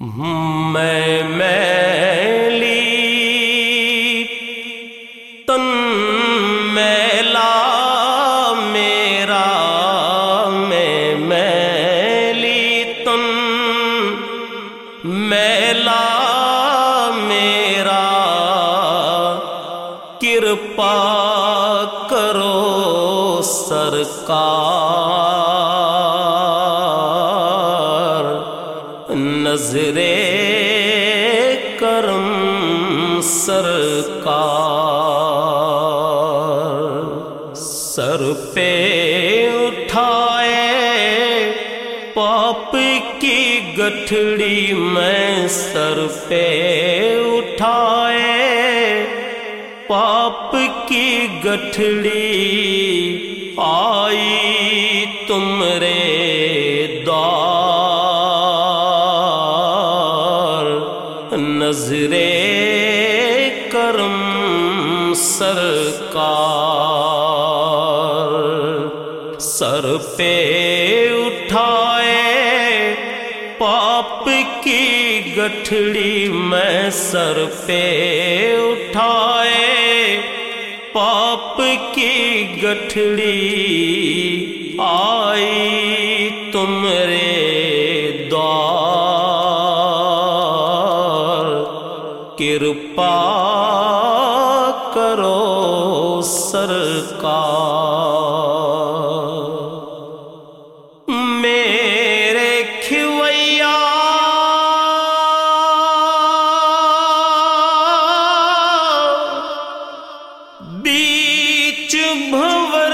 میں میلی تن میلا میرا میں میلی تن میلا میرا کرپا نظر کرم سرکار سر پہ اٹھائے پاپ کی گٹھڑی میں سر پہ اٹھائے پاپ کی گٹھڑی نظر کرم سرکار۔ سر پہ اٹھائے پاپ کی گٹھڑی میں سر پہ اٹھائے پاپ کی گٹھڑی آئی تم سرکار۔ میرے کھویا۔ بیچ بھور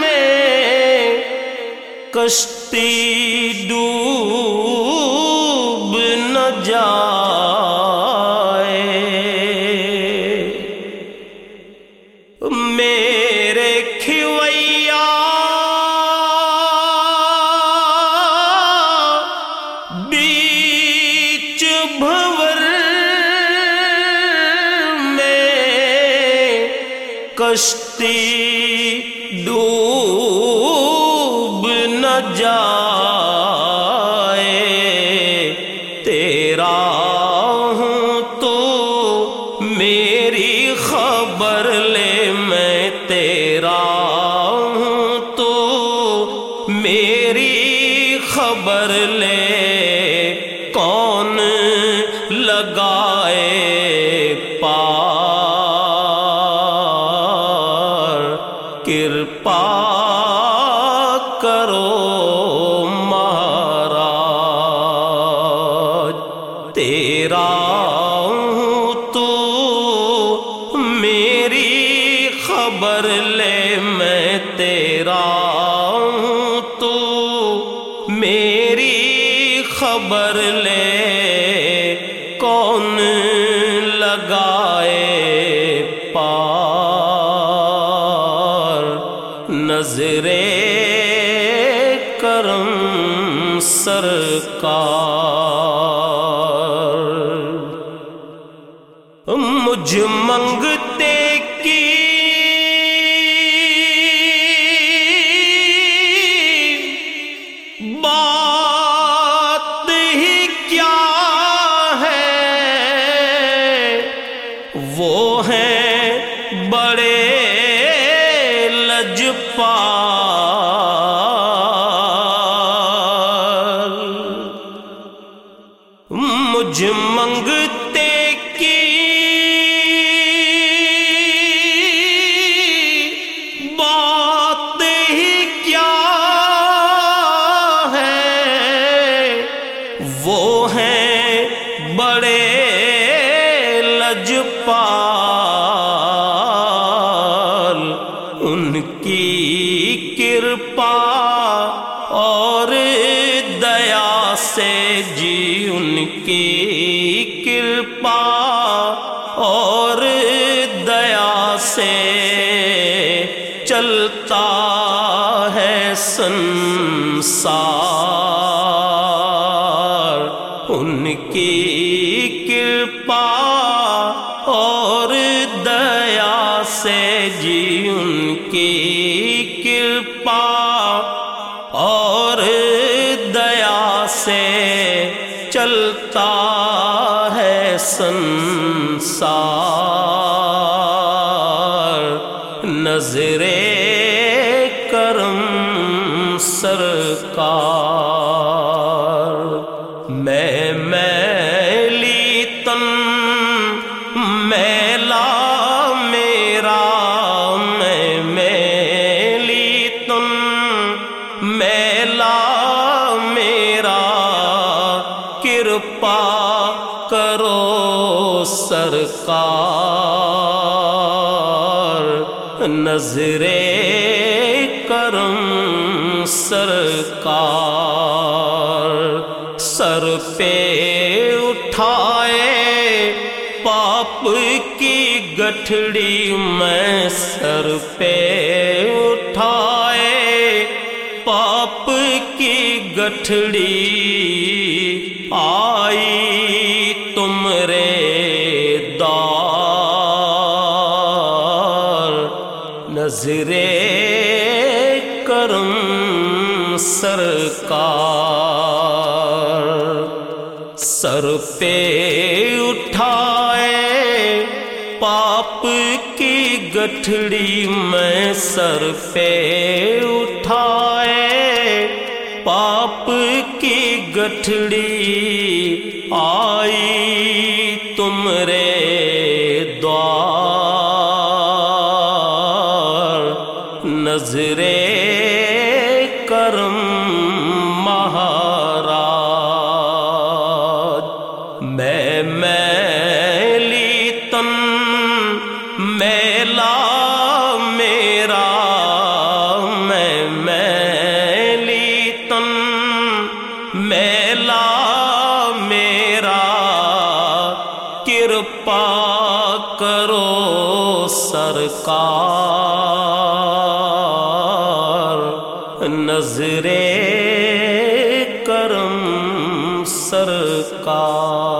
میں کشتی کشتی ڈوب نہ جائے۔ تیرا ہوں تو میری خبر لے میں۔ تیرا ہوں تو میری خبر لے۔ کون لگائے تیرا ہوں تو میری خبر لے میں تیرا ہوں تو میری خبر لے کون لگائے پار نظر کرم سرکار مجھ منگتے کی؟ بات ہی کیا ہے؟ وہ ہیں بڑے لجپال مجھ منگتے کرپا اور دیا سے جی ان کی کرپا اور دیا سے چلتا ہے سنسار ان کی جی ان کی کرپا اور دیا سے چلتا ہے سنسار نظر کرم سرکار سرکار، نظر کرم سرکار، سر پہ اٹھائے پاپ کی گٹھڑی میں سر پہ اٹھائے پاپ کی گٹھڑی، آئی تم رے نظر کرم سرکار، سر پہ اٹھائے پاپ کی گٹھڑی میں سر پہ اٹھائے پاپ کی گٹھڑی آئی تم رے میلا میرا کرپا کرو سرکار نظر کرم سرکار